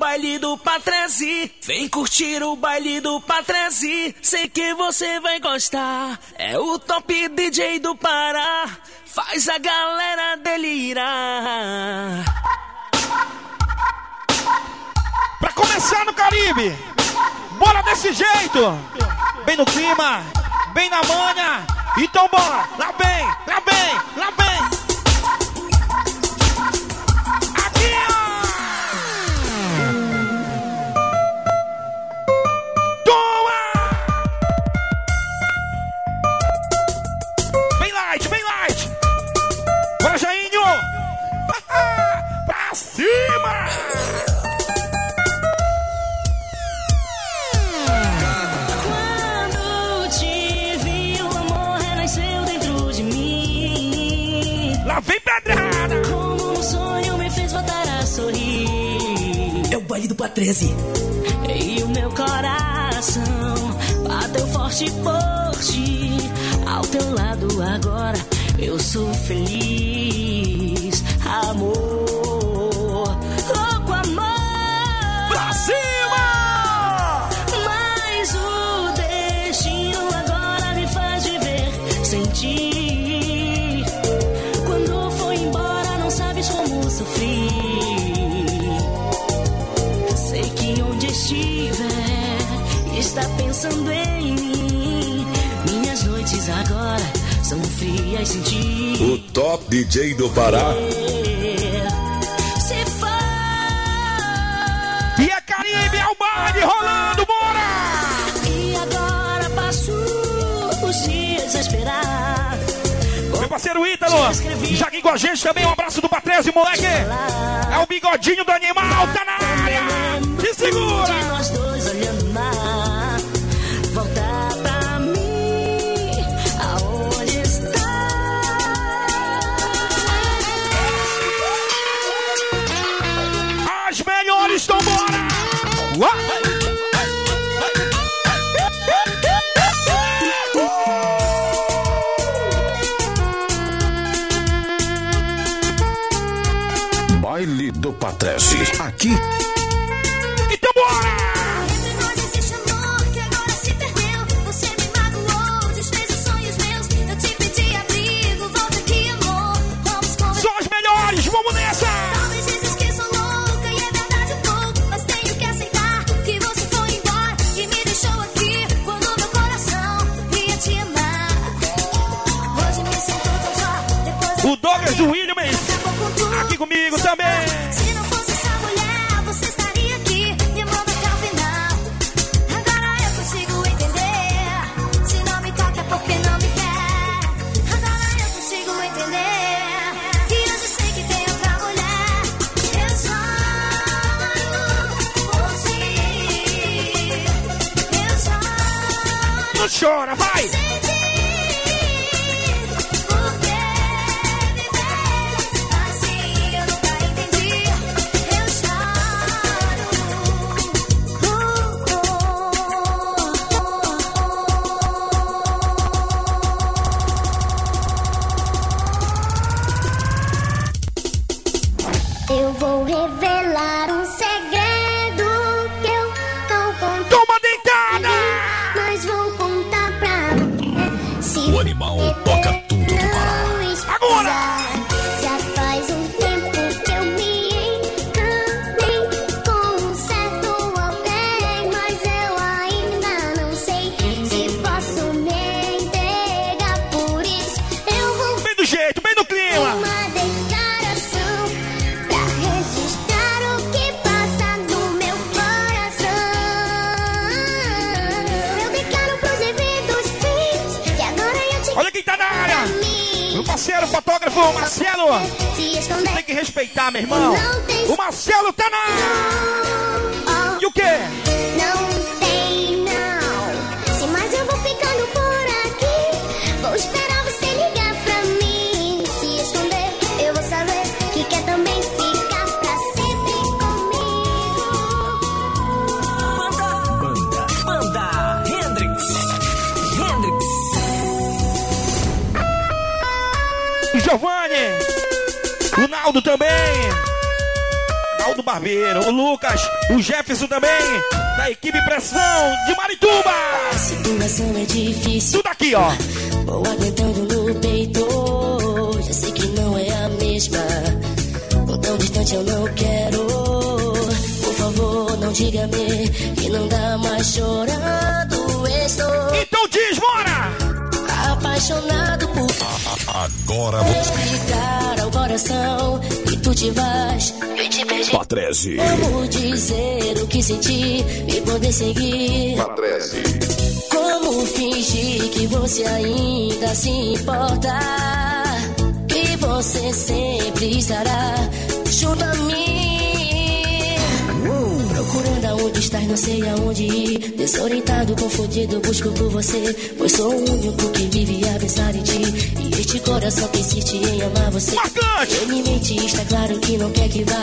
baile do Patrese. Vem curtir o baile do Patrese. Sei que você vai gostar. É o top DJ do Pará. Faz a galera delirar. Pra começar no Caribe. Bora desse jeito. Bem no clima, bem na manha. Então bora. Lá vem, lá vem, lá vem. Tuba 13. E o meu coração bateu forte por ti. Ao teu lado agora eu sou feliz, amor. Ti. O top DJ do Pará. Se for. E a Caribe ao baile rolando, bora! E agora passo os dias a esperar. Meu parceiro Ítalo, já aqui com a gente também, um abraço do Patrese, moleque. É o bigodinho do animal, tá na área. Te segura! Patrese. Aqui. Respeitar, meu irmão. O Marcelo tá na. Ronaldo também. Aldo Barbeiro, o Lucas, o Jefferson também, da equipe Pressão de Marituba. A situação é difícil, Tudo aqui, ó. vou aguentando no peito. Já sei que não é a mesma. Ou tão distante eu não quero. Por favor, não diga-me que não dá mais chorando. Estou Então diz, bora! Apaixonado por Agora vou. explicar ao coração que tu te vais. Eu te perdi. Patrese. Como dizer o que senti e poder seguir? Patrese. Como fingir que você ainda se importa? Que você sempre estará junto a mim. Procurando aonde estás, não sei aonde ir. Desorientado, confundido, busco por você. Pois sou o único que vive a pensar em ti. E este coração que insiste em amar você. Marcante! Ele mente, está claro que não quer que vá.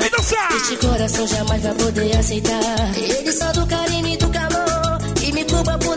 Este coração jamais vai poder aceitar. Ele só do carinho e do calor. E me culpa por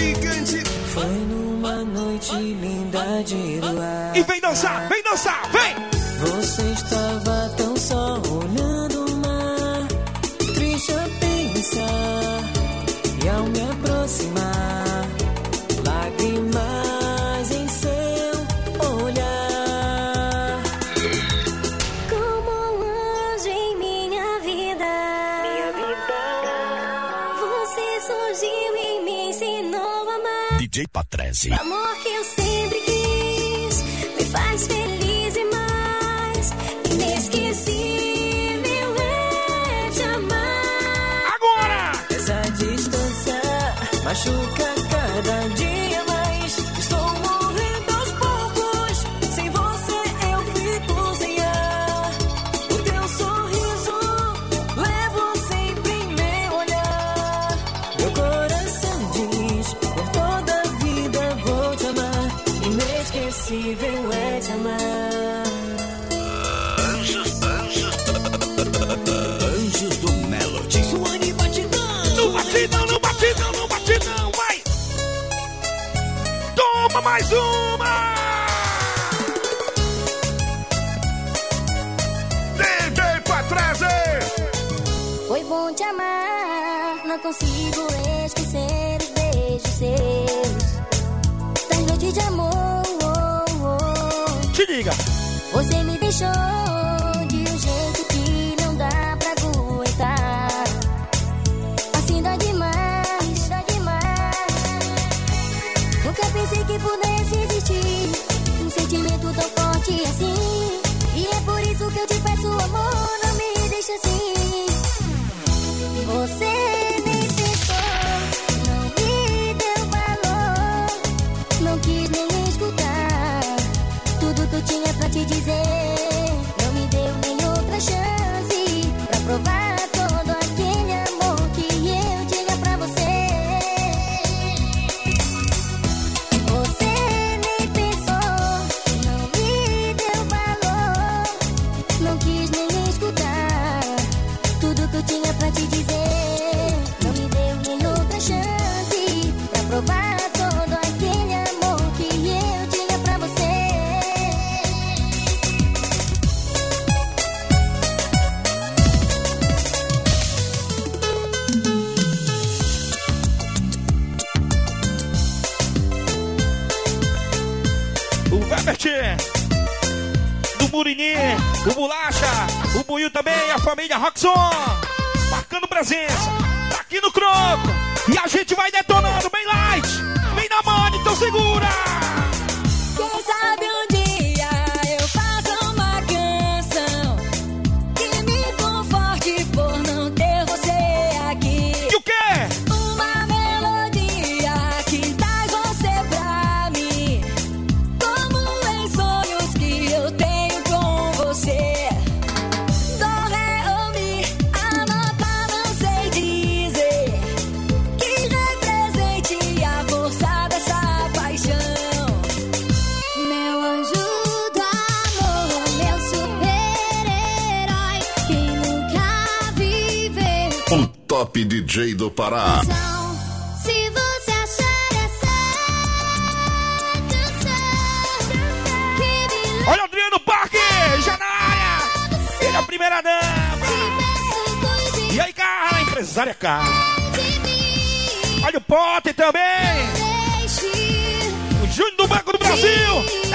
gigante. Foi numa noite linda de luar. E vem dançar, vem dançar, vem! Você estava Patrese. O amor que eu sempre quis me faz feliz e mais inesquecível é te amar. Agora! Essa distância machuca. mais uma! DJ Patrese! Foi bom te amar, não consigo esquecer os beijos seus. Tão noite de amor. Oh, oh. Te liga! Você me deixou. não quis nem escutar tudo que eu tinha pra te dizer. família Roxon, marcando presença aqui no Croco. E a gente vai detalhar. DJ do Pará. Olha o Adriano Parque, já na área. Ele é a primeira dama. E aí, cara, empresária cara. Olha o Potter também. O Júnior do Banco do Brasil.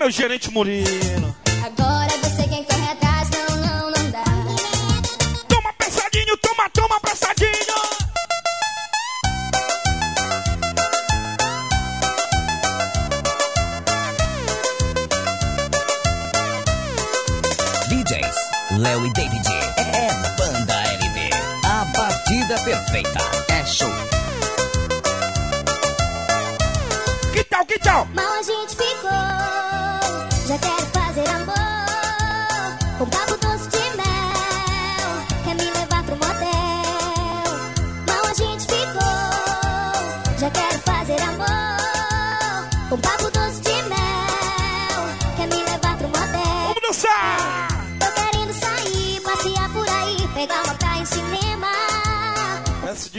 meu gerente Murilo.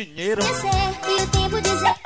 dinheiro. sei e o tempo dizer.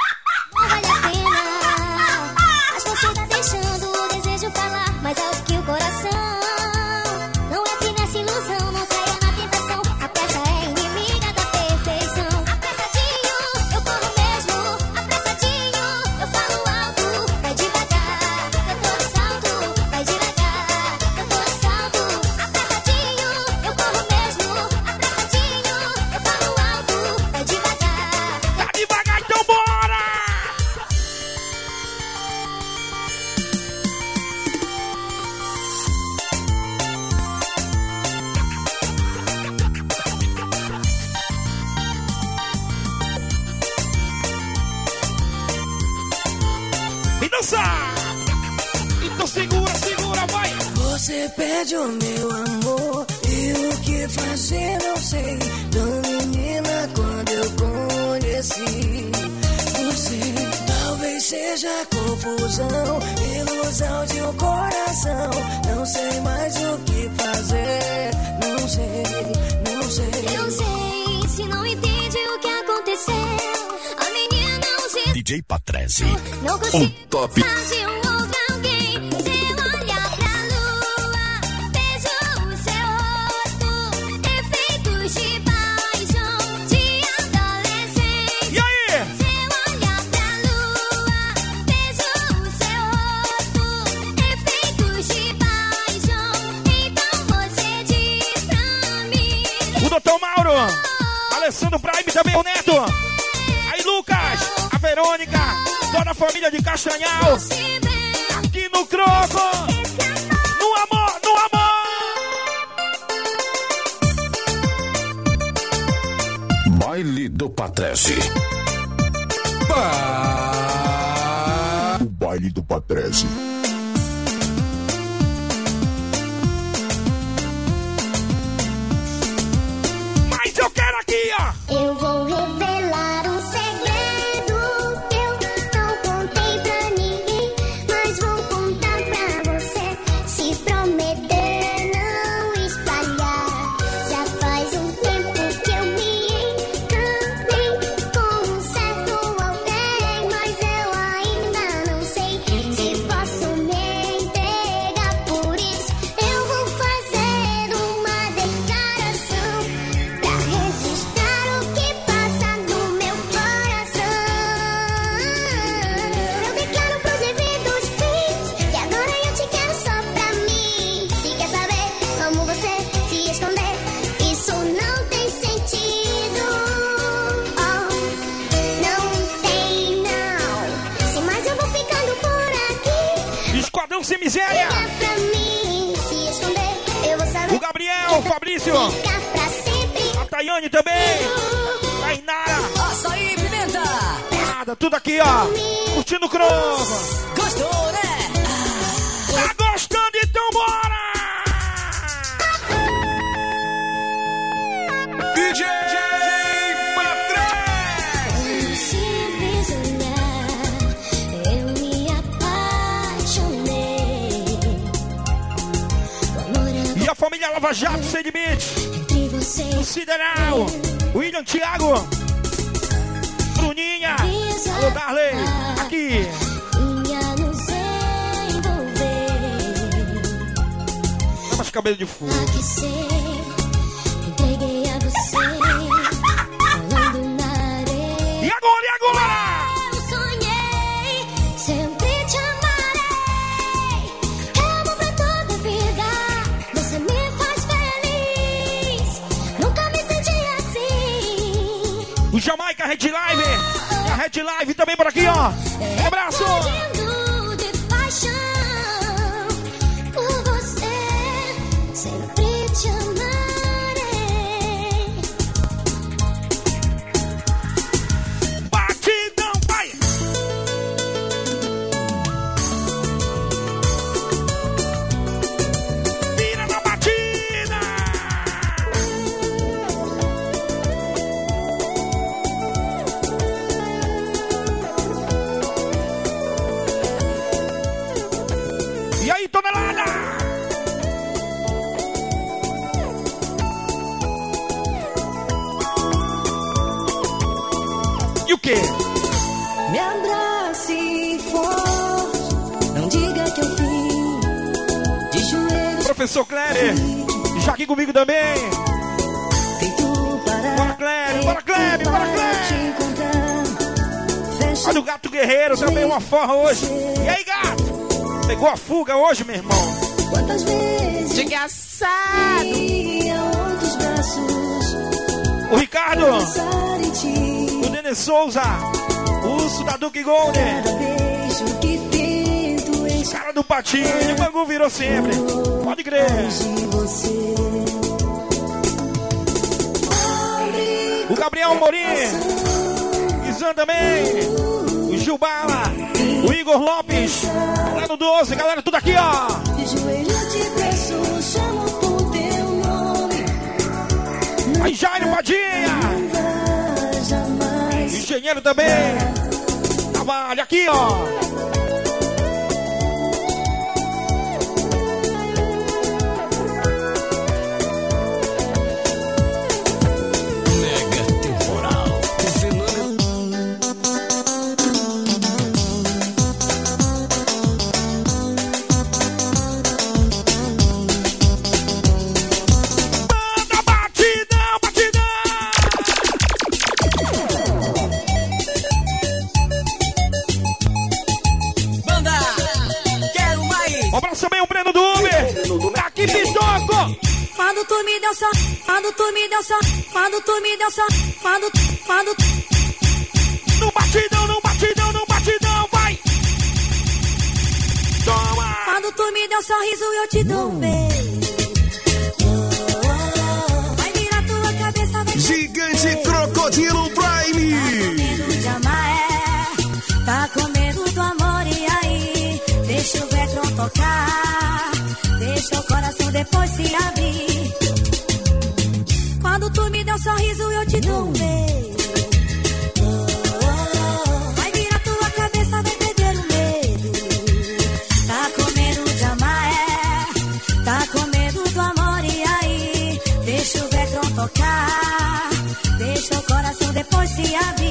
explode o coração. Não sei mais o que fazer. Não sei, não sei. Eu sei, se não entende o que aconteceu. A menina não se. DJ Patrese. Não consigo. Um top. Fazer um do Prime também, o Neto. Aí, Lucas, a Verônica, toda a família de Castanhal. Aqui no Croco. No amor, no amor. Baile do Patrese. Ba... O baile do Patrese. Fabrício, a Tayane também. Tainara, Açaí Pimenta. nada, tudo aqui, ó. Curtindo o cromo. Gostou, né? Tá gostando? Então bora! Lava Jato sem limite. entre você O Sideral, William Thiago, Bruninha, alô Darley, aqui. Dá mais cabelo de fogo. Live também por aqui, ó. Professor Cléber, já aqui comigo também. Bora, Cléber, bora, Cléber, bora, Cléber. Olha o gato guerreiro, também uma forra hoje. E aí, gato? Pegou a fuga hoje, meu irmão? quantas vezes. Desgraçado. O Ricardo, o Nenê Souza, o urso da Duke Golden, cara do patinho, o bagulho virou sempre. Abre O Gabriel Morim, Izan também, o Gil Bala, o Igor Lopes, lá no 12, galera, tudo aqui, ó. Aí, Jairo Padinha, engenheiro também. Trabalha aqui, ó. Deu só, quando tu me deu só, quando tu me deu só, quando, quando, No batidão, no batidão, no batidão, vai. Toma. quando tu me deu sorriso eu te dou um beijo. Vai virar tua cabeça, vai Gigante Crocodilo Prime! medo de amar, é. Tá com medo do amor e aí? Deixa o vetro tocar, deixa o coração depois se abrir. Quando tu me deu sorriso eu te dou um beijo. Vai virar tua cabeça, vai perder o medo. Tá com medo de amar, é? Tá com medo do amor e aí? Deixa o vetro tocar, deixa o coração depois se abrir.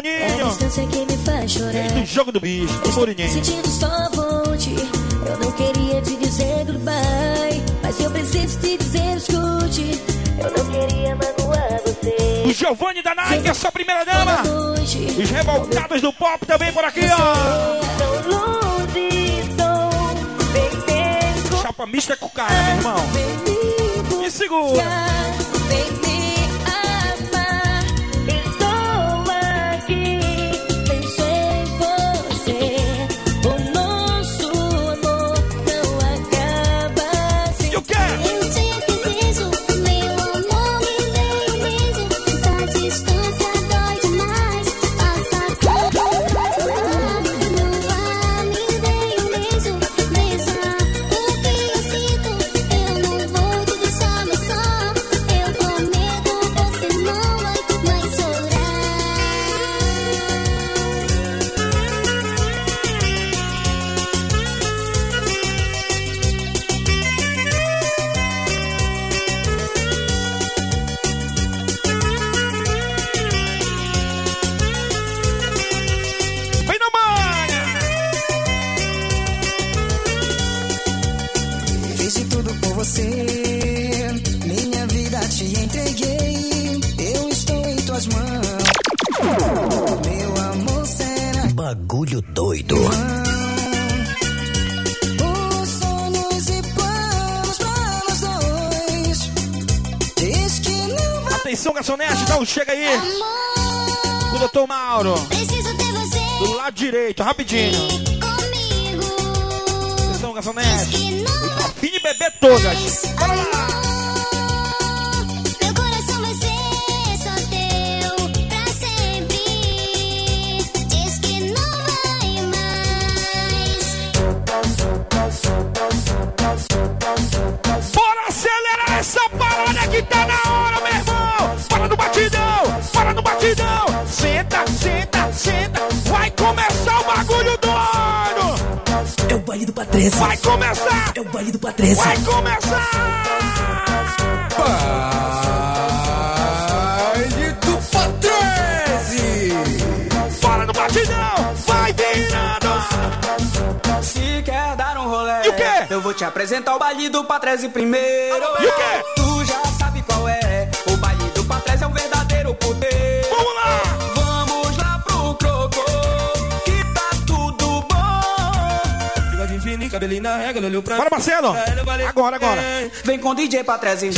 Bolacha, o É a distância que me faz chorar. Do jogo do bicho, do Mourinho. Sentindo só vontade. Eu não queria te dizer goodbye. Mas eu preciso te dizer, escute. Eu não queria magoar você. O Giovanni da Nike, essa primeira dama. Os revoltados do pop também por aqui, ó. Chapa mista com o cara, meu irmão. Me segura. Mauro. preciso ter você Do lado direito, rapidinho. comigo. Atenção, garçonete. Que não A fim de beber todas. Bora lá. 13. Vai começar! É o baile do Patrese. Vai começar! Baile do Patrese. Fala no batidão, vai virando. Se quer dar um rolê, e o quê? eu vou te apresentar o baile do Patrese primeiro. E o quê? Tu já sabe qual é. O baile do Patrese é um verdadeiro poder. Fininho, cabelinho na regra, olhou pra Bora, Marcelo. Agora, agora. Vem com DJ Patrese.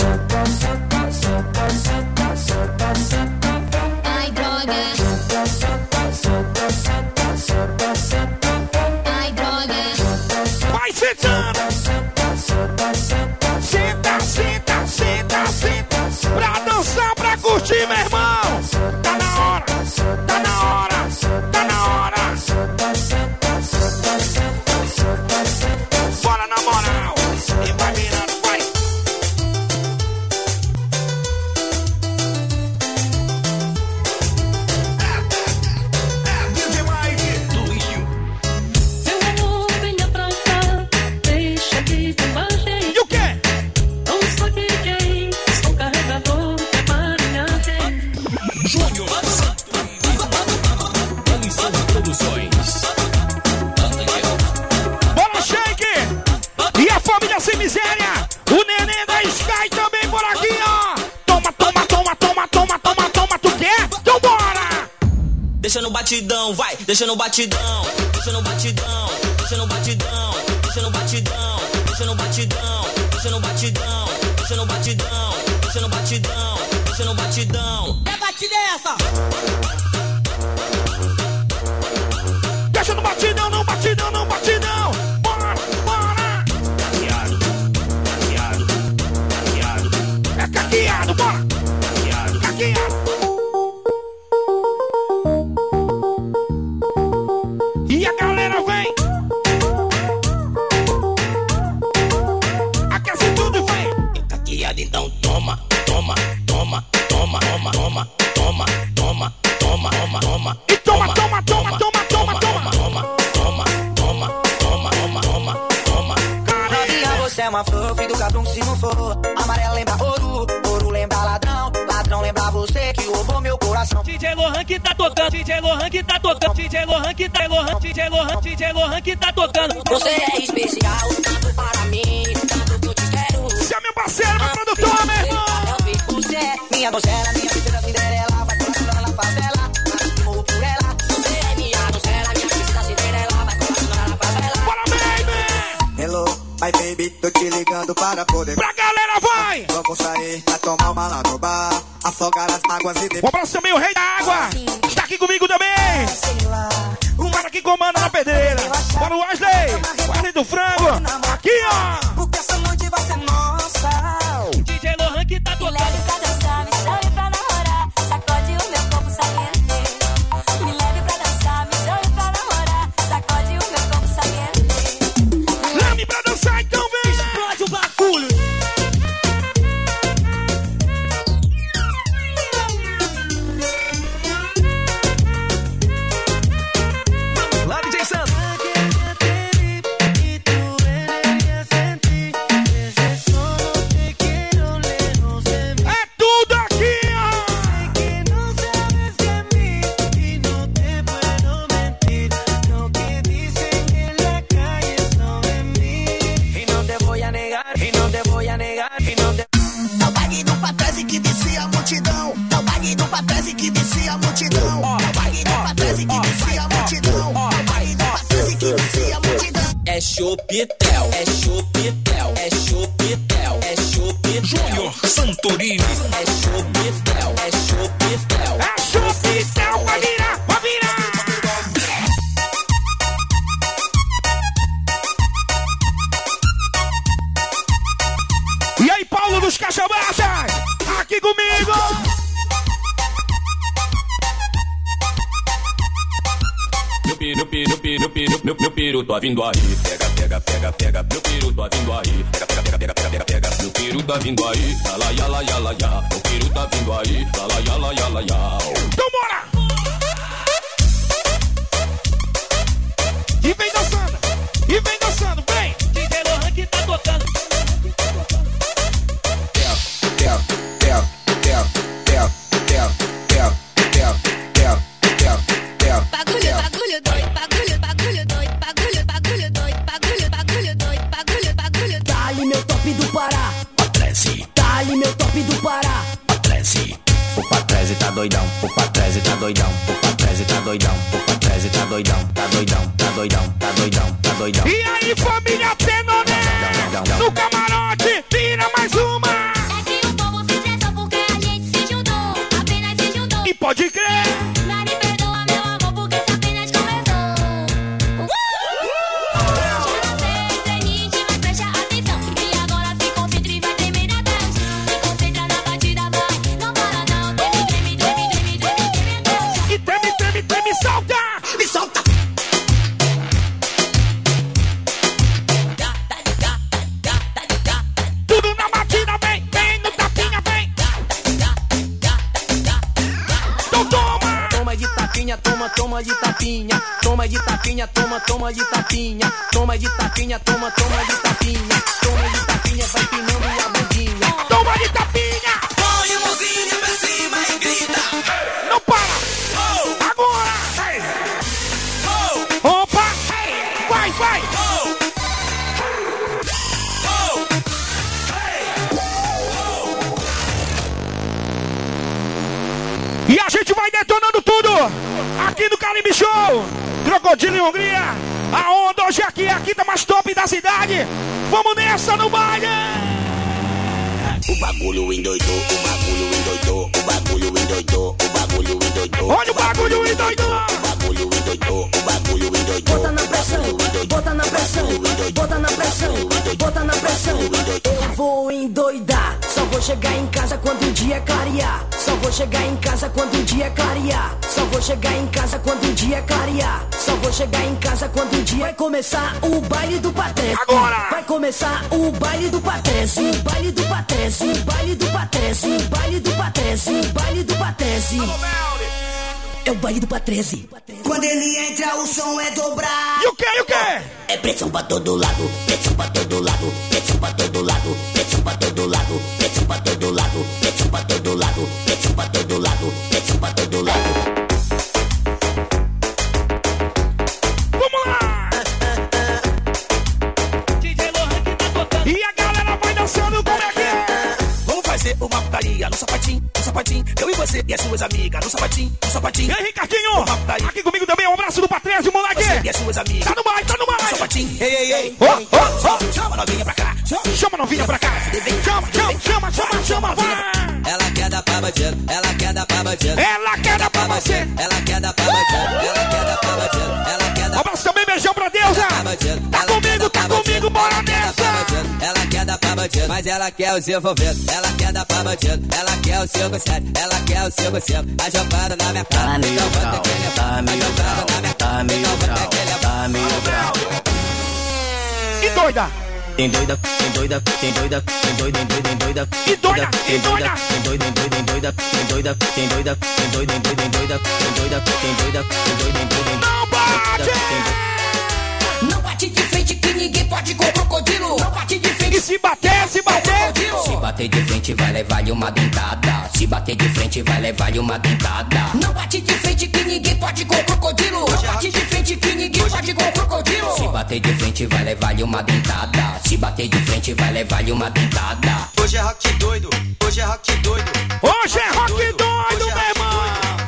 Ai, droga. Ai, droga. Vai sentando. Deixa no batidão, deixa no batidão, deixa no batidão, deixa no batidão, deixa no batidão, deixa no batidão, deixa no batidão, deixa no batidão, deixa no batidão. É batida essa! Tocando, DJ Lohan que tá tocando, DJ Lohan que tá Lohan, DJ Lohan, DJ Lohan que tá tocando. Você é especial, tanto para mim, tanto que eu te quero. Você é meu parceiro, meu produtor, meu irmão. Você, minha donzela, minha princesa Cinderela. Vai colar na favela, mas eu morro por ela. Você é minha donzela, minha princesa Cinderela. Vai colar na favela. Bora, baby! Hello, my baby, tô te ligando para poder. Pra galera, vai! Vamos sair pra tomar uma lá no bar. Afogar as mágoas e Um depois. abraço também, o rei da água. Está aqui comigo também. O cara que comanda na pedreira. Bora o Wesley. Wesley do frango. Aqui, ó. Porque essa noite vai ser nossa. DJ Lohan que tá tocando. Tapinha, toma, toma de tapinha. Toma de tapinha, toma, toma de tapinha. Em Hungria. A onda hoje aqui é a quinta mais top da cidade. Vamos nessa no baile. O bagulho endoidou, o bagulho endoidou, o bagulho endoidou, o bagulho endoidou. Olha o bagulho endoidou. O bagulho endoidou, o bagulho endoidou. Bota na pressão, bota na pressão, bota na pressão, bota na pressão. Eu vou endoidar, vou chegar em casa quando o dia clarear. Só vou chegar em casa quando o dia clarear. Só vou chegar em casa quando o dia clarear. Só vou chegar em casa quando o dia vai começar o baile do patrese. Agora! vai começar o baile do patrese, o baile do patrese, o baile do patrese, o baile do patrese, o baile do patrese. É o baile do Patrese. Quando ele entra, o som é dobrado. E o que, e o que? É pressão pra todo lado, pressão pra todo lado, pressão pra todo lado, pressão pra todo lado, pressão pra todo lado, pressão pra todo lado, pressão pra todo lado, pressão pra todo lado. Suas amigas no sapatinho, no sapatinho. E aí, Ricardinho? Aqui comigo também, um abraço do Patrese, moleque! Você e as suas amigas. Tá no mais, tá no mais! No sapatinho. Ei, ei, ei. Ô, ô, ô! Chama a novinha pra cá. Chama a novinha pra cá! Chama, chama, chama, chama, chama, vai! Ela quer dar pra bandido, ela quer dar pra bandido. Ela quer dar pra você! Ela quer dar pra mas ela quer os envolvidos. Ela quer dar pra bandido, ela quer o 57, ela quer o 55. A jogada na minha cara, então vou ter que levar. A jogada na minha cara, então vou ter que levar. E doida! Tem doida, tem doida, tem doida, tem doida, tem doida, tem doida. E doida, e doida! Tem doida, tem doida, tem doida, tem doida, tem doida, tem doida, tem doida, tem doida, tem doida, tem doida, tem doida, tem doida. Não bate! Não bate de frente que ninguém pode com crocodilo. Não bate. E se bater, se bater! Se bater de frente vai levar-lhe uma dentada. Se bater de frente vai levar-lhe uma dentada. Não bate de frente que ninguém pode com crocodilo. Não bate de frente que ninguém pode com crocodilo. Se bater de frente vai levar-lhe uma dentada. Se bater de frente vai levar-lhe uma dentada. Hoje é rock doido, hoje é rock doido. Hoje é rock doido, meu irmão!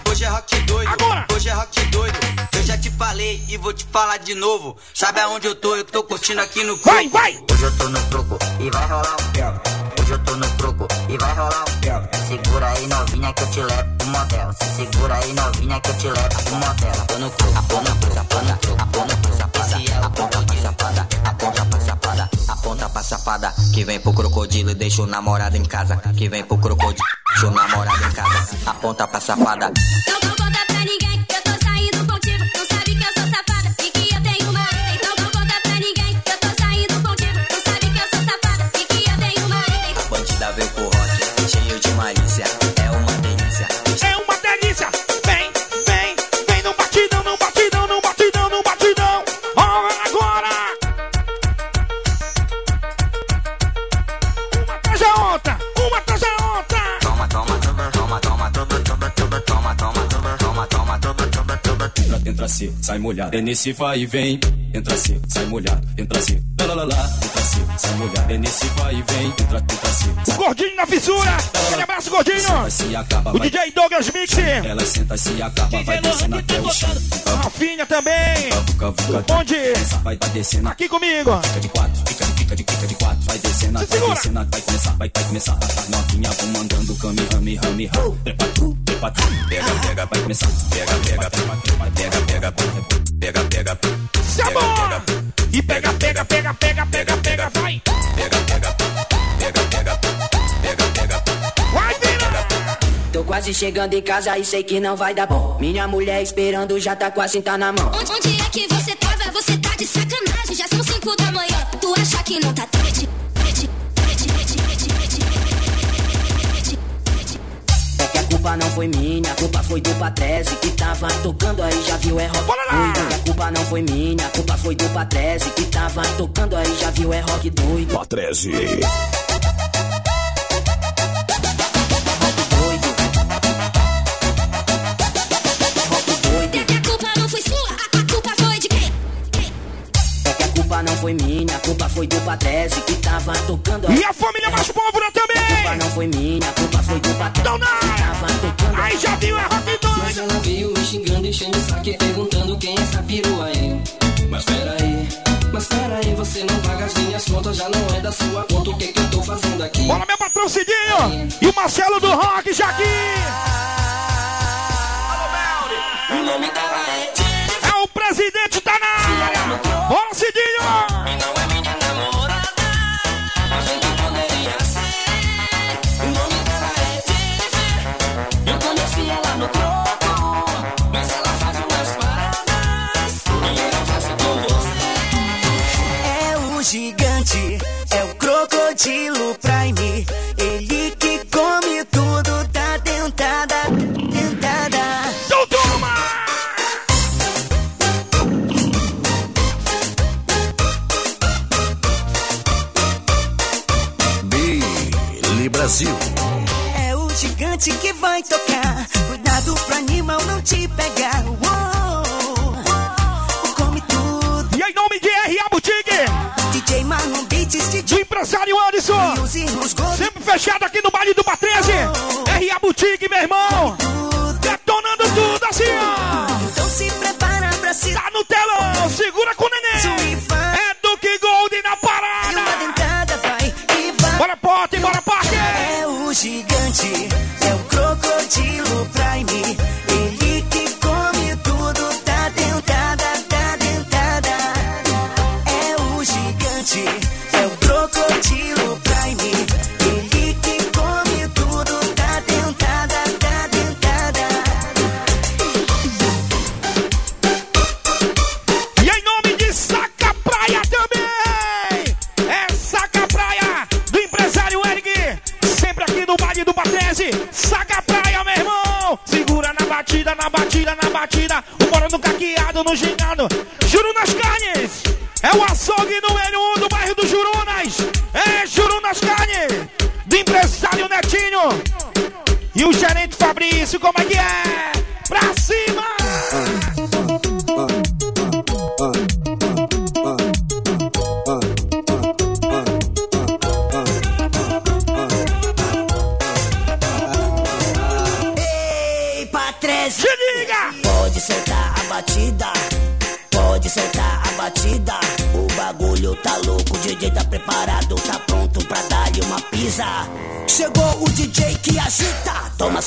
Hoje é rock doido, Agora. hoje é rock doido. Já te falei e vou te falar de novo. Sabe aonde eu tô? Eu tô curtindo aqui no Vai, vai! Hoje eu tô no troco e vai rolar um pego. Hoje eu tô no troco e vai rolar um pego. Segura aí novinha que eu te levo pro motel. Se segura aí novinha que eu te levo pro motel. Tô no troco, tô no troco, chapada, aponta pra chapada, aponta pra chapada, aponta pra chapada, aponta pra chapada. Que vem pro crocodilo e deixa o namorado em casa. Que vem pro crocodilo, deixa o namorado em casa. Aponta pra chapada. Não vou contar pra ninguém molhado. É nesse vai e vem. Entra assim, sai molhado. Entra assim, lá lá lá lá. Entra assim, sai molhado. É nesse vai e vem. Entra, entra assim. O gordinho na fissura! Aquele abraço, gordinho! Senta, se acaba, O vai. DJ Douglas Mix! Ela senta, se acaba, vai descendo até o chão. Rafinha também! Onde? Vai, vai descendo Aqui comigo! Fica de quatro, fica de, fica de, quatro. Vai descendo, Se vai segura. descendo, vai começar, vai, vai começar. A tá novinha comandando, cami, rami, rami, rami. Trepa tu, trepa tu. Pega, pega, vai começar. Pega, pega, trepa, trepa, pega, pega, pega, pega, pega. Se amor! E pega, pega, pega, pega, pega, pega, vai! Pega, pega, pega, pega, pega, pega. Vai! Tô quase chegando em casa e sei que não vai dar bom. Minha mulher esperando já tá com a cinta na mão. Onde, onde é que você tava? Você tá de sacanagem. Já são cinco da manhã. Tu acha que não tá tarde? É que a culpa não foi minha, a culpa foi do Patrese que tava tocando aí, já viu, é rock Bora lá! doido. E a culpa não foi minha, a culpa foi do Patrese que tava tocando aí, já viu, é rock doido. Patrese. Foi do Patrese que tava tocando. E a família mais pólvora A culpa também! não foi minha, a culpa foi do Patrese que tava tocando Aí já viu, é rock Mas ela veio me xingando, enchendo o saque, perguntando quem é essa perua aí. Mas peraí, mas peraí, você não paga as minhas contas, já não é da sua conta. O que que eu tô fazendo aqui? Bora, meu patrão Cidinho! E o Marcelo do Rock já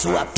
to a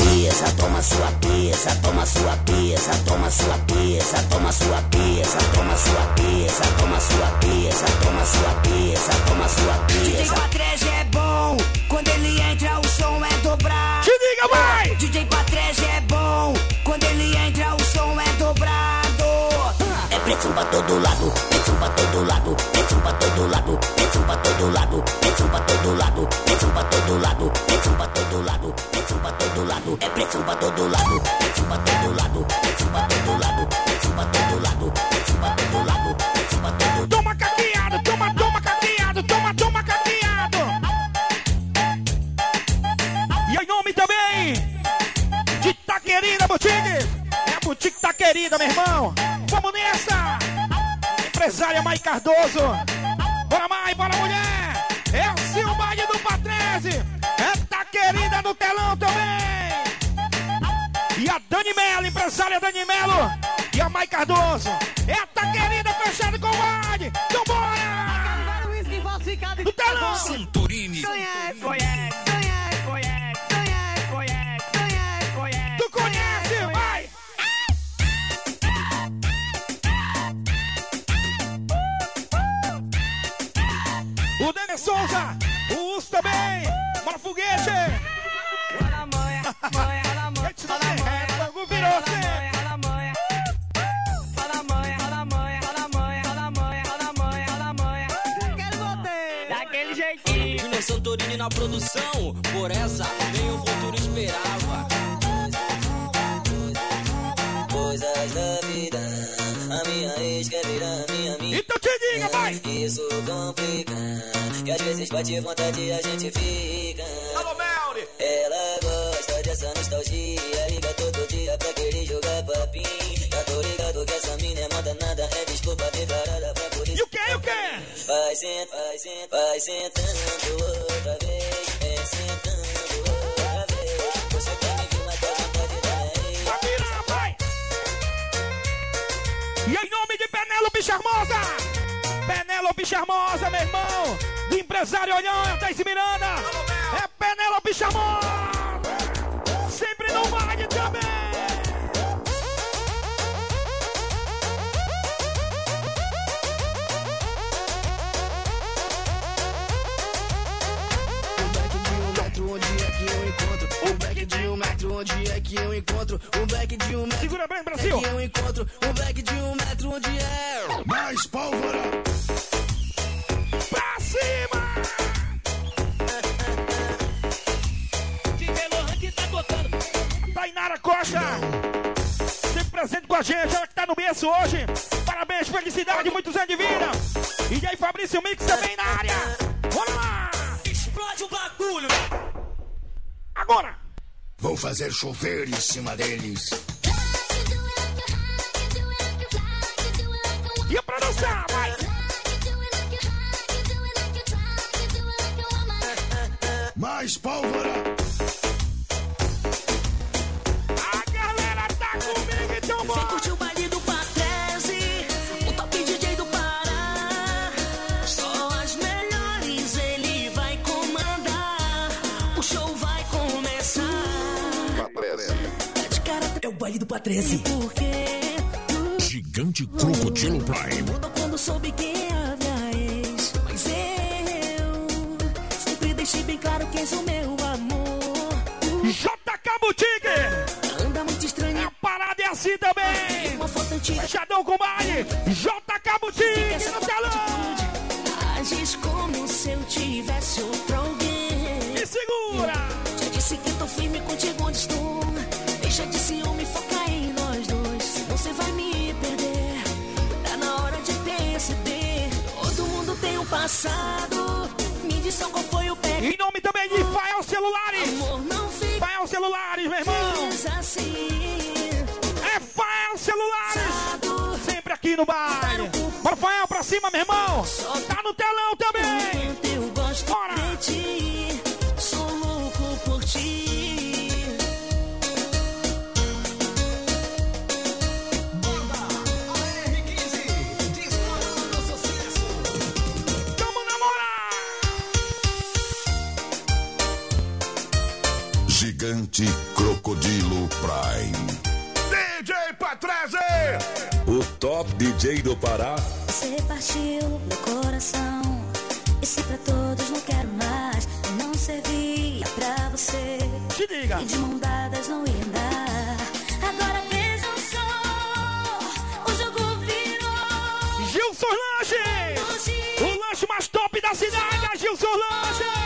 Santorini na produção. Por essa, nem o futuro esperava. Coisas da vida, a minha ex quer virar minha amiga. Então te diga, vai! Isso complica, que às vezes bate vontade e a gente fica. Alô, Melri! Ela gosta dessa nostalgia, liga todo dia pra querer jogar papim. Já tô ligado que essa mina é nada, é desculpa declarada e o que, e o que? Vai sentando, vai sentando, vai sentando outra vez, vem sentando outra vez. Você quer me ver matar vontade da dar Vai virar, vai! E em nome de Penélope Charmosa! Penélope Charmosa, meu irmão! De empresário Olhão, é Thaís Miranda! É Penélope Charmosa! Sempre no vai. de um metro, onde é que eu encontro um black de um metro? Segura bem, Brasil! Onde É que eu encontro um black de um metro, onde é? Mais pólvora! Pra cima! DJ Lohan tá tocando. Tainara Costa! Sempre presente com a gente, ela que tá no berço hoje. Parabéns, felicidade, muitos anos de vida! E aí, Fabrício Mix também na área! Vamos lá! Explode o bagulho! Agora! Vou fazer chover em cima deles. E é pra dançar, vai! Mais pólvora. Baile do Patrese. Porque Gigante Crocodilo Prime. mudou quando soube quem é a minha ex. Mas eu sempre deixei bem claro quem sou meu amor. JK Boutique! Anda muito estranho. A parada é assim também! Uma foto antiga. Fechadão com baile! JK Boutique no telão! Ages como se eu tivesse outro alguém. Me segura! Passado. Me qual foi o. Em nome também de Fael Celulares! Amor, não fica Fael Celulares, meu irmão! assim. É Fael Celulares! Sempre aqui no baile! Bora, Fael, pra cima, meu irmão! Tá no telão também! Prime. DJ Patrese. O top DJ do Pará. Você partiu meu coração. E se pra todos não quero mais, eu não servia pra você. Te diga! E de mão dadas não ia andar. Agora vejam só, o jogo virou. Gilson Lanche! O lanche mais top da cidade, é Gilson Lanche!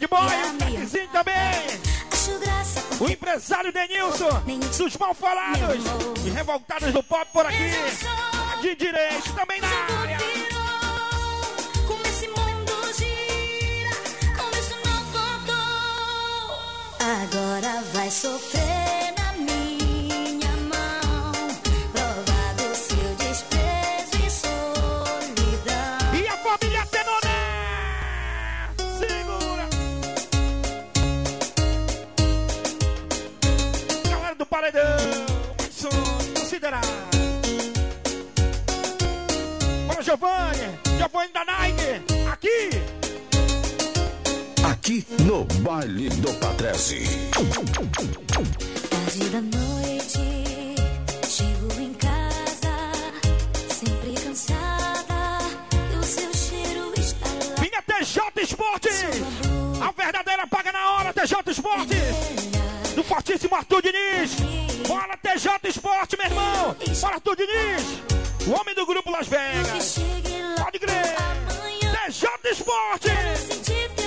Bad Boy, o Caquezinho também! O empresário Denilson, dos mal falados e revoltados do pop por aqui. De direito, também na área. Agora vai sofrer considerado. Bora, Giovanni! Giovanni da Nike! Aqui! Aqui no Baile do Patrese. Tarde da noite, chego em casa, sempre cansada. E o seu cheiro está lá. Vinha TJ Esportes! A verdadeira paga na hora, TJ Esportes! Do fortíssimo Arthur Diniz! Bora, TJ Esporte, meu irmão! Bora, Arthur Diniz! O homem do grupo Las Vegas! Pode crer! TJ Esporte!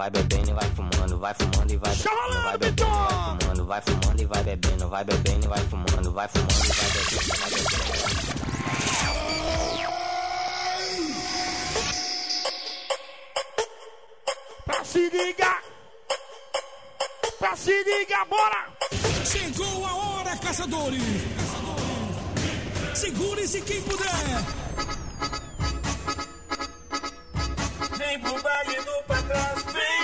Vai bebendo e vai fumando, vai fumando e vai bebendo, vai bebendo, vai fumando, vai fumando e vai bebendo, vai bebendo e vai fumando, vai fumando e vai bebendo, vai bebendo. Pra se ligar! Pra se ligar, bora! Chegou a hora, caçadores! Segure-se quem puder! Vem pro baile do pra trás, vem.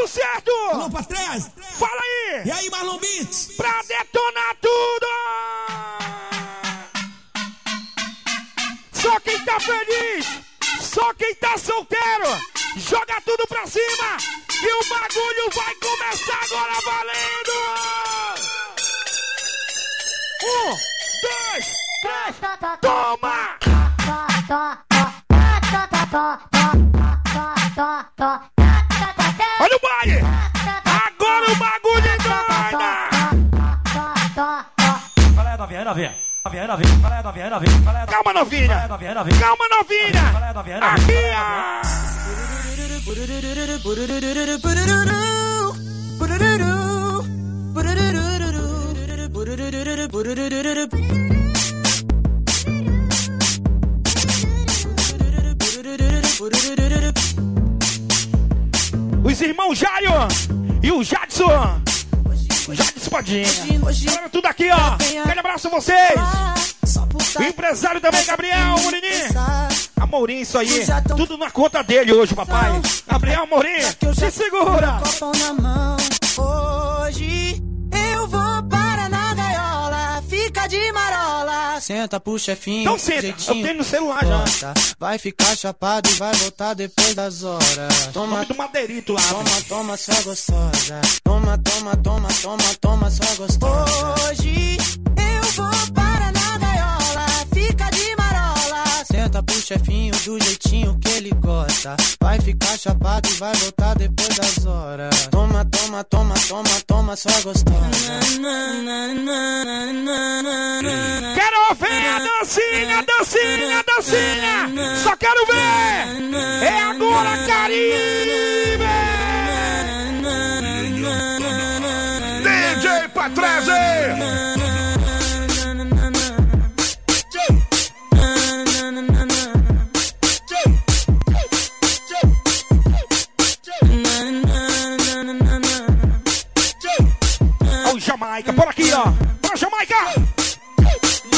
Tudo certo! Alô, pra trás? Fala aí! E aí, Marlon Beats? Pra detonar tudo! Só quem tá feliz, só quem tá solteiro, joga tudo pra cima e o bagulho vai começar agora valendo! Um, dois, três, toma! Olha o baile! Agora o bagulho é doida! Fala aí, novinha, novinha. Novinha, novinha. Fala aí, novinha, novinha. Fala aí, Calma, novinha! novinha, novinha. Calma, novinha! Novinha, novinha. Aqui, Os irmãos Jairo e o Jadson. Jadson Padinha. Galera, tudo aqui, ó. Grande abraço a vocês. O empresário também, Gabriel Mourini. Amorim, isso aí. Tudo na conta dele hoje, papai. Gabriel Amorim, se segura. Senta pro chefinho. Então senta, jeitinho eu tenho no celular já. gosta. Vai ficar chapado e vai voltar depois das horas. Toma, Nome do madeirito lá. toma, toma, sua gostosa. Toma, toma, toma, toma, toma, sua gostosa. Hoje eu vou para chefinho do jeitinho que ele gosta. Vai ficar chapado e vai voltar depois das horas. Toma, toma, toma, toma, toma, sua gostosa. Quero ver a dancinha, dancinha, dancinha. Só quero ver. É agora, Caribe. DJ Patrese! Jamaica, por aqui, ó. Bora, Jamaica.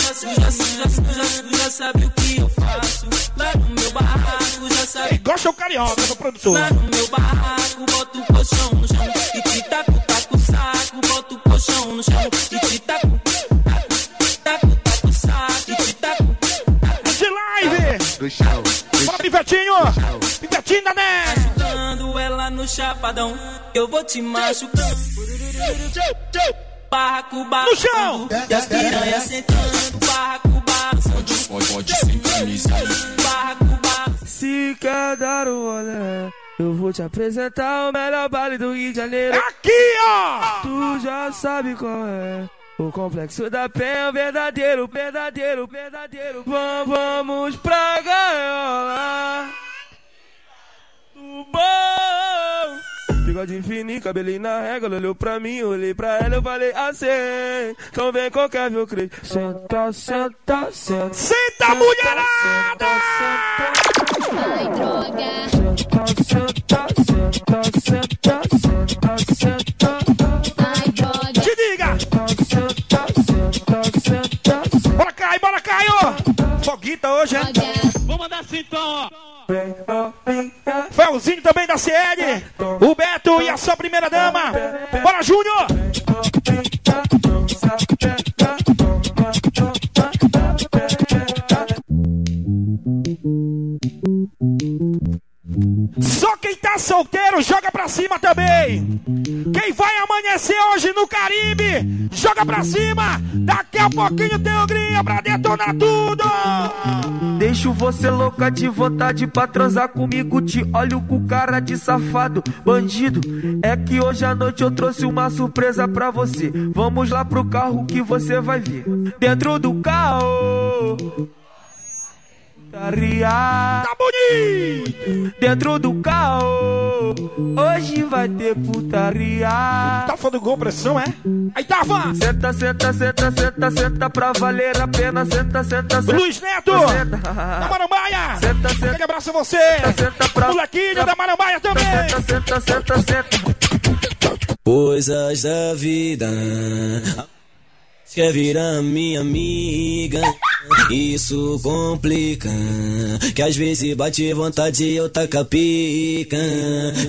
Já, já, sabe o que eu faço. Lá no meu barraco, já sabe. Gosta o carioca do produtor. Lá no meu barraco, boto o colchão no chão. E te taco, taco o saco, boto o colchão no chão. E te taco, taco, taco, saco. E te taco. De live. Do chão. Bora, Pivetinho. Pivetinho da net. Machucando ela no chapadão. Eu vou te machucando. Barraco. No chão. E as piranhas sentando. Barraco. Pode, pode, pode sem camisa. Barraco. Se quer dar um olé, eu vou te apresentar o melhor baile do Rio de Janeiro. Aqui, ó. Tu já sabe qual é. O complexo da penha, o verdadeiro, verdadeiro, verdadeiro. Vam- Vamos pra gaiola. Bigode fininho, cabelinho na régua, ela olhou pra mim, olhei pra ela, eu falei assim. Então vem qualquer meu crê. Senta, senta, senta. Senta, mulherada. Ai, droga. Senta, senta, senta, senta, senta, senta. Ai, droga. Te diga. Senta, senta, senta, senta. Bora, Caio, bora, Caio. Foguita hoje, é? Vou mandar assim então, ó. Felzinho também da CL. O Beto e a sua primeira dama. Bora, Júnior. Só quem tá solteiro joga pra cima também. Quem vai amanhecer hoje no Caribe, joga pra cima. Daqui a pouquinho tem ogrinha pra detonar tudo. Deixo você louca de vontade pra transar comigo. Te olho com cara de safado, bandido. É que hoje à noite eu trouxe uma surpresa pra você. Vamos lá pro carro que você vai ver. Dentro do carro. Putaria. Tá bonito. Dentro do carro. Hoje vai ter putaria. Tá falando gol pressão, é? Aí tava. Senta, senta, senta, senta, senta pra valer a pena. Senta, senta, senta. Luiz Neto. Senta. Da Marambaia. Senta, senta. Grande abraço a você. Senta pra- Molequinho da Marambaia também. Senta, senta, senta, senta. Coisas da vida. Quer virar minha amiga Isso complica, que às vezes bate vontade e eu taca pica.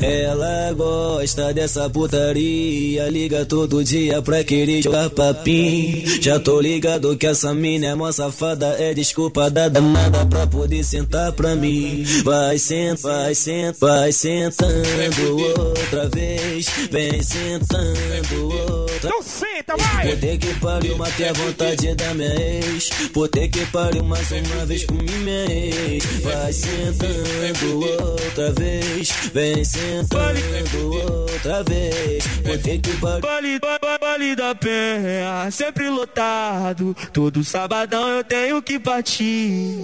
Ela gosta dessa putaria, liga todo dia pra querer jogar papim. Já tô ligado que essa mina é mó safada, é desculpa da danada pra poder sentar pra mim. Vai senta, vai senta, vai sentando outra vez, vem sentando outra. Então senta, vai! Puta que pariu, matei a vontade da minha ex. Puta que pariu mais uma vez com minha ex. Vai sentando outra vez, vem sentando outra vez. Puta que pariu. Baile da penha, sempre lotado. Todo sabadão eu tenho que partir.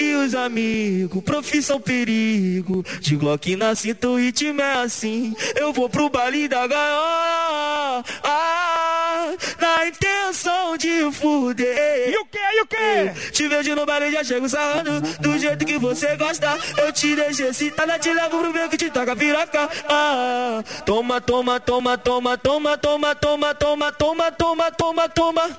E os amigos, profissão perigo. De Glock na cinta, o ritmo é assim. Eu vou pro baile da gaiola. Ah, na intenção de fuder. E o que? E o que? Te vejo no baile, já chego sarrando. Do jeito que você gosta. Eu te deixo excitada, te levo pro meio que te toca piroca. Ah, toma, toma, toma, toma, toma, toma, toma, toma, toma, toma, toma, toma.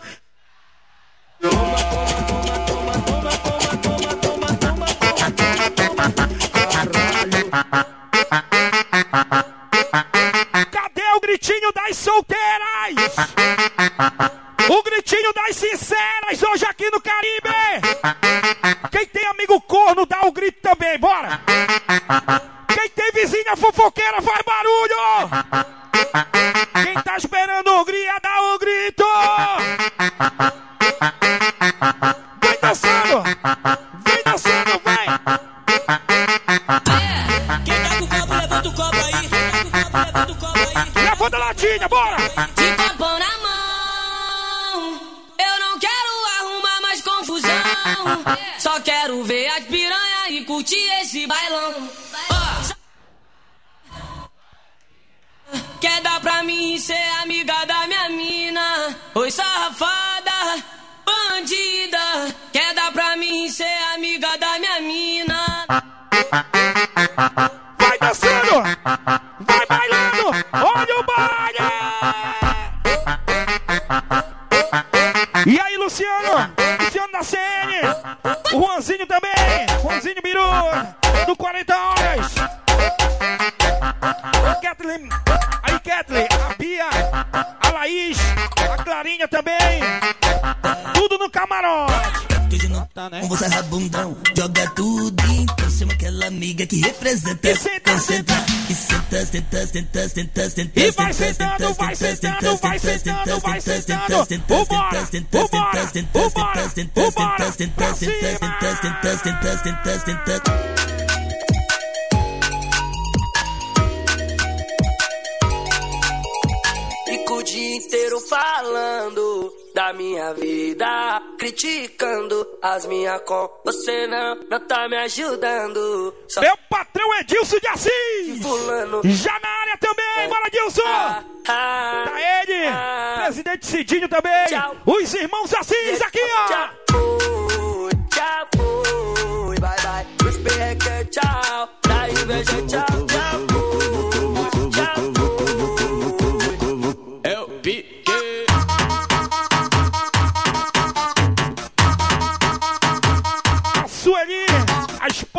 Cadê o gritinho das solteiras? O gritinho das sinceras hoje aqui no Caribe. Quem tem amigo corno, dá o grito também, bora. Quem tem vizinha fofoqueira, faz barulho. Quem tá esperando o gria, dá o grito. Vem dançando. Vem dançando, vai. Quem tá com o copo, levanta o copo aí. Quem tá com o copo, levanta o copo aí. Levanta a latinha, bora. Só quero ver as piranha e curtir esse bailão. Ó. Quer dar pra mim ser amiga da minha mina? Oi, safada, bandida. Quer dar pra mim ser amiga da minha mina? E vai sentando, vai sentando, vai sentando, vai sentando. Vambora, vambora, vambora, vambora. Pra cima. Fico o dia inteiro falando da minha vida criticando as minhas com. Você não, não tá me ajudando. Só Meu patrão Edilson de Assis. fulano. Já na área também, bora Dilson! Ah, Tá ele! Presidente Cidinho também! Os irmãos Assis aqui, ó! Já fui, já fui, bye bye. Os perreca, tchau. Da inveja, tchau,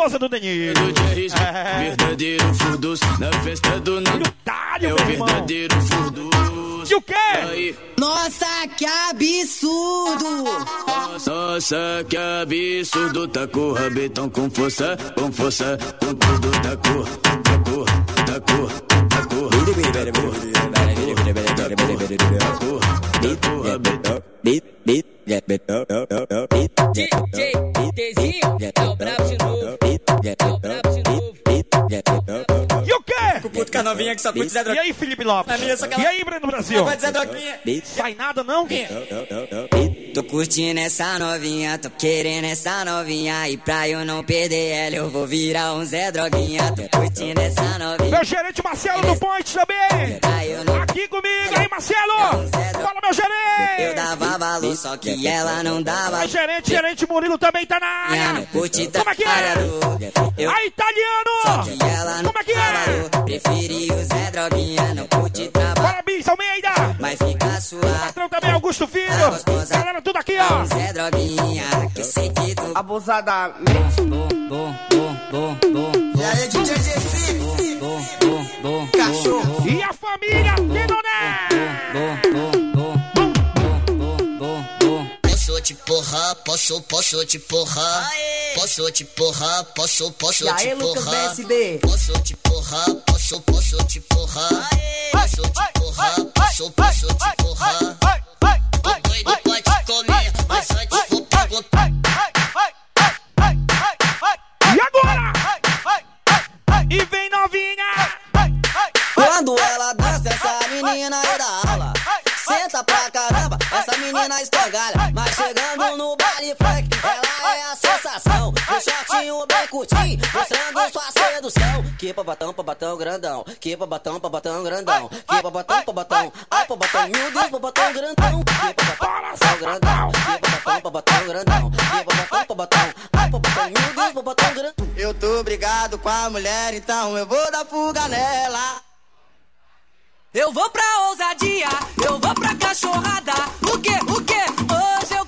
esposa do Denise. É. Verdadeiro furdus na festa do Natal. É o verdadeiro furdus. E o quê? Nossa, que absurdo! Nossa, que absurdo, tá com o rabetão com força, com força, com tudo, tá com, tá com, tá com, tá com, tá tá. DJ Tezinho, é o brabo de novo. E o quê? Com puto com a novinha que só curte Zé E aí, Felipe Lopes? Minha só E aí, Breno Brasil? Vai dizer droguinha. Sai nada, não? Tô curtindo essa novinha, tô querendo essa novinha. E pra eu não perder ela, eu vou virar um Zé Droguinha. Tô curtindo essa novinha. Meu gerente Marcelo do Ponte também! Aqui comigo, aí, Marcelo! Fala, meu Eu gerente! dava valor, só que ela não dava. Meu gerente, gerente Murilo também tá na área! Não Como é que é? Eu Aí, italiano! que ela não Como é que é? Preferi o Zé Droguinha, não curte trabalho. Parabéns, Almeida! Mas fica suave. Patrão também, Augusto Filho! Galera, tudo aqui, ó! Zé Droguinha, que eu sei que abusadamente. E aí, DJ Jesse? Cachorro. E a família Denoné! Te porrar, posso, posso te porrar. Posso te porrar, posso, posso aí, te Lucas porrar. Posso te porrar, posso, posso te porrar. Posso te porrar, posso, posso te porrar. Tô doido te comer, mas antes vou perguntar. E agora? E vem novinha! Quando ela dança, essa menina é da aula. Senta pra caramba, essa menina escangalha. Funk, ela é a sensação. O shortinho bem curtinho, mostrando sua sedução. Que babatão, babatão grandão. Que babatão, babatão grandão. Que babatão, babatão. Ai, babatão, meu Deus, babatão grandão. Que babatão, grandão. Que babatão, babatão grandão. Que babatão, babatão. Ai, babatão, meu Deus, babatão grandão. Eu tô brigado com a mulher, então eu vou dar fuga nela. Eu vou pra ousadia, eu vou pra cachorrada. O que, o que? Hoje eu